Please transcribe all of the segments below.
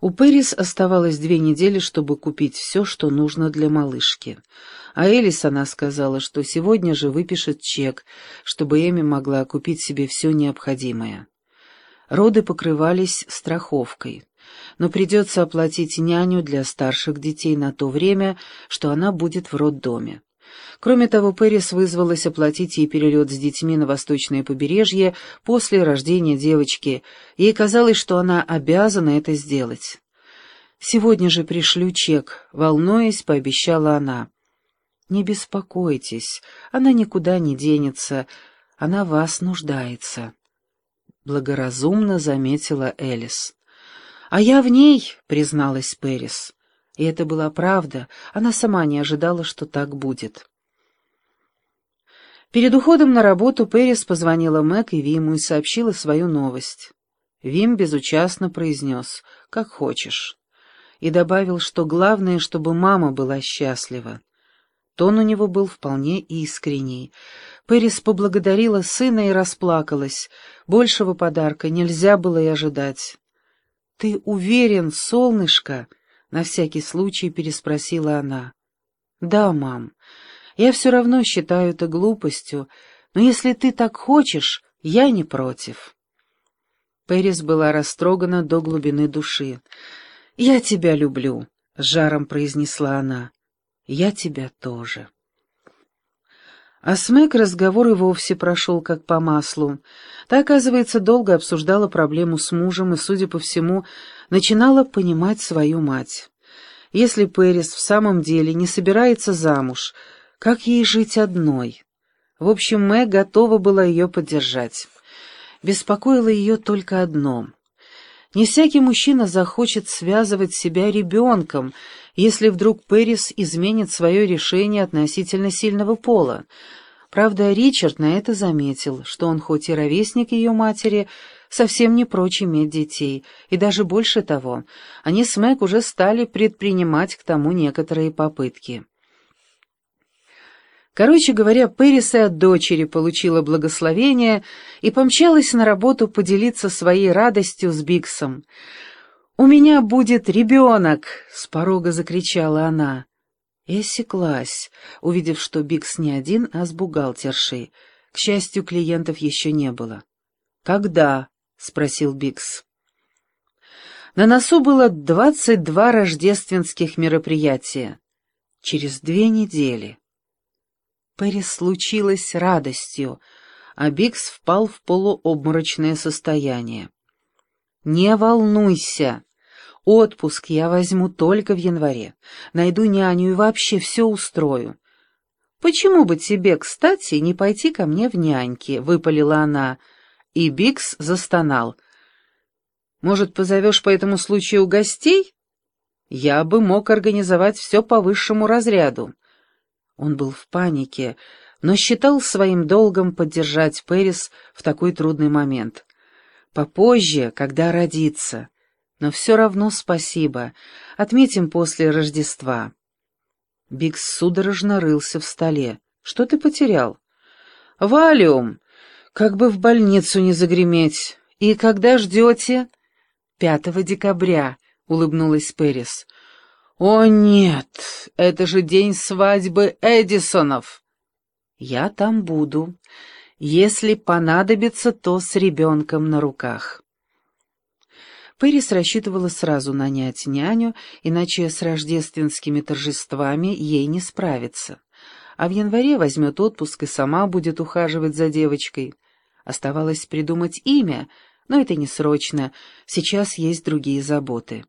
У Пэрис оставалось две недели, чтобы купить все, что нужно для малышки. А Элис она сказала, что сегодня же выпишет чек, чтобы Эми могла купить себе все необходимое. Роды покрывались страховкой, но придется оплатить няню для старших детей на то время, что она будет в роддоме. Кроме того, Пэрис вызвалась оплатить ей перелет с детьми на восточное побережье после рождения девочки. Ей казалось, что она обязана это сделать. «Сегодня же пришлю чек», — волнуясь, пообещала она. «Не беспокойтесь, она никуда не денется, она вас нуждается», — благоразумно заметила Элис. «А я в ней», — призналась Пэрис. И это была правда, она сама не ожидала, что так будет. Перед уходом на работу Пэрис позвонила Мэг и Виму и сообщила свою новость. Вим безучастно произнес «как хочешь» и добавил, что главное, чтобы мама была счастлива. Тон у него был вполне искренний. Пэрис поблагодарила сына и расплакалась. Большего подарка нельзя было и ожидать. «Ты уверен, солнышко?» — на всякий случай переспросила она. «Да, мам, я все равно считаю это глупостью, но если ты так хочешь, я не против». Пэрис была растрогана до глубины души. «Я тебя люблю», — с жаром произнесла она. «Я тебя тоже». А с разговор и вовсе прошел как по маслу. Та, оказывается, долго обсуждала проблему с мужем и, судя по всему, начинала понимать свою мать. Если Пэрис в самом деле не собирается замуж, как ей жить одной? В общем, Мэг готова была ее поддержать. Беспокоило ее только одно. Не всякий мужчина захочет связывать себя ребенком, если вдруг Пэрис изменит свое решение относительно сильного пола. Правда, Ричард на это заметил, что он хоть и ровесник ее матери, совсем не прочь иметь детей, и даже больше того, они с Мэг уже стали предпринимать к тому некоторые попытки. Короче говоря, Пэрис и от дочери получила благословение и помчалась на работу поделиться своей радостью с Биксом — «У меня будет ребенок!» — с порога закричала она. И осеклась, увидев, что Бикс не один, а с бухгалтершей. К счастью, клиентов еще не было. «Когда?» — спросил Бикс. На носу было двадцать два рождественских мероприятия. Через две недели. Пэрис случилось радостью, а Бикс впал в полуобморочное состояние. «Не волнуйся!» Отпуск я возьму только в январе. Найду няню и вообще все устрою. «Почему бы тебе, кстати, не пойти ко мне в няньки?» — выпалила она. И Бикс застонал. «Может, позовешь по этому случаю гостей?» «Я бы мог организовать все по высшему разряду». Он был в панике, но считал своим долгом поддержать Пэрис в такой трудный момент. «Попозже, когда родится». Но все равно спасибо. Отметим после Рождества. Бикс судорожно рылся в столе. Что ты потерял? Валиум. Как бы в больницу не загреметь. И когда ждете? Пятого декабря, улыбнулась Пэрис. О нет, это же день свадьбы Эдисонов. Я там буду. Если понадобится, то с ребенком на руках. Пэрис рассчитывала сразу нанять няню, иначе с рождественскими торжествами ей не справиться. А в январе возьмет отпуск и сама будет ухаживать за девочкой. Оставалось придумать имя, но это не срочно, сейчас есть другие заботы.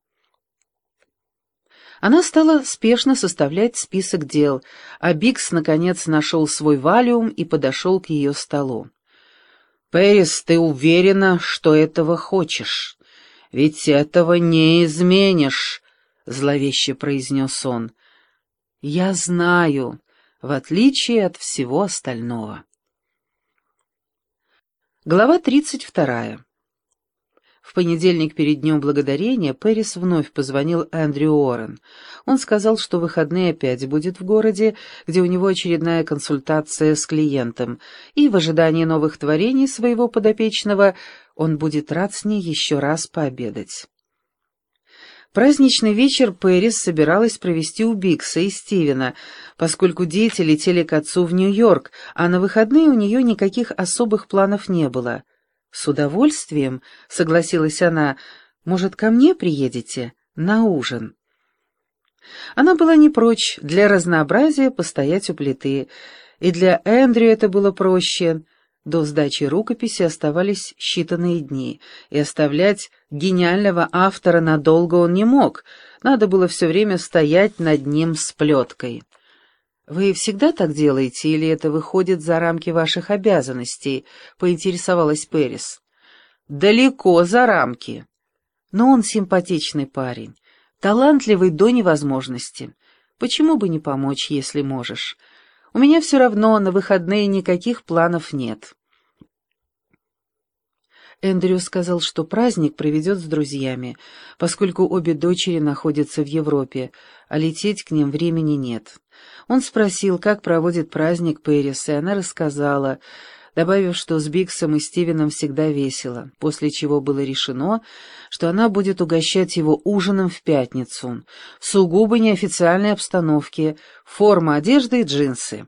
Она стала спешно составлять список дел, а Бикс, наконец, нашел свой валиум и подошел к ее столу. «Пэрис, ты уверена, что этого хочешь?» ведь этого не изменишь», — зловеще произнес он. «Я знаю, в отличие от всего остального». Глава тридцать вторая. В понедельник перед Днем Благодарения Пэрис вновь позвонил Эндрю Уоррен. Он сказал, что выходные опять будет в городе, где у него очередная консультация с клиентом, и в ожидании новых творений своего подопечного он будет рад с ней еще раз пообедать. Праздничный вечер Пэрис собиралась провести у Бикса и Стивена, поскольку дети летели к отцу в Нью-Йорк, а на выходные у нее никаких особых планов не было. «С удовольствием», — согласилась она, — «может, ко мне приедете? На ужин». Она была не прочь для разнообразия постоять у плиты, и для Эндрю это было проще — до сдачи рукописи оставались считанные дни, и оставлять гениального автора надолго он не мог, надо было все время стоять над ним с плеткой. «Вы всегда так делаете, или это выходит за рамки ваших обязанностей?» — поинтересовалась Перис. «Далеко за рамки. Но он симпатичный парень, талантливый до невозможности. Почему бы не помочь, если можешь? У меня все равно на выходные никаких планов нет». Эндрю сказал, что праздник проведет с друзьями, поскольку обе дочери находятся в Европе, а лететь к ним времени нет. Он спросил, как проводит праздник Пэрис, и она рассказала, добавив, что с Биксом и Стивеном всегда весело, после чего было решено, что она будет угощать его ужином в пятницу, в сугубо неофициальной обстановке, форма одежды и джинсы.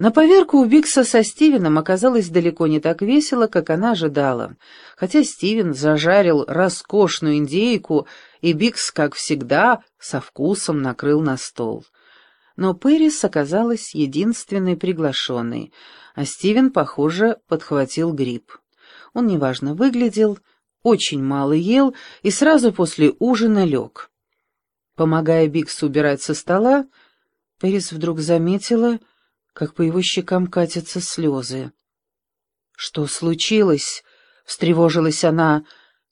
На поверку у Бикса со Стивеном оказалось далеко не так весело, как она ожидала. Хотя Стивен зажарил роскошную индейку, и Бикс, как всегда, со вкусом накрыл на стол. Но Пэрис оказалась единственной приглашенной, а Стивен, похоже, подхватил грипп. Он неважно выглядел, очень мало ел и сразу после ужина лег. Помогая Биксу убирать со стола, Пэрис вдруг заметила, как по его щекам катятся слезы. «Что случилось?» — встревожилась она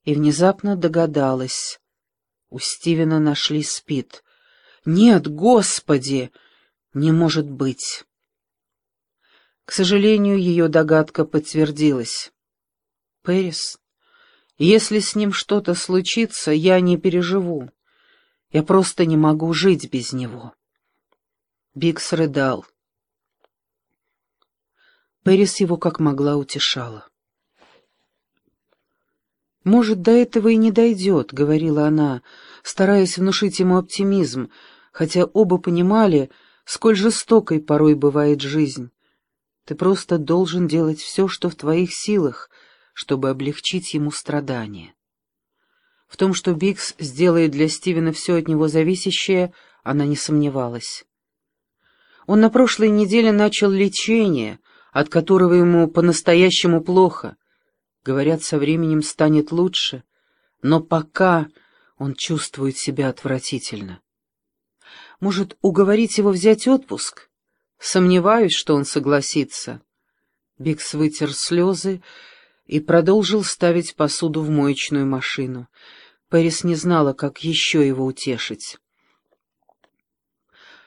и внезапно догадалась. У Стивена нашли спид. «Нет, Господи! Не может быть!» К сожалению, ее догадка подтвердилась. «Пэрис, если с ним что-то случится, я не переживу. Я просто не могу жить без него». Бикс рыдал. Пэрис его как могла утешала. «Может, до этого и не дойдет», — говорила она, стараясь внушить ему оптимизм, хотя оба понимали, сколь жестокой порой бывает жизнь. Ты просто должен делать все, что в твоих силах, чтобы облегчить ему страдания. В том, что Бикс сделает для Стивена все от него зависящее, она не сомневалась. Он на прошлой неделе начал лечение, от которого ему по-настоящему плохо. Говорят, со временем станет лучше, но пока он чувствует себя отвратительно. Может, уговорить его взять отпуск? Сомневаюсь, что он согласится. Бикс вытер слезы и продолжил ставить посуду в моечную машину. Пэрис не знала, как еще его утешить.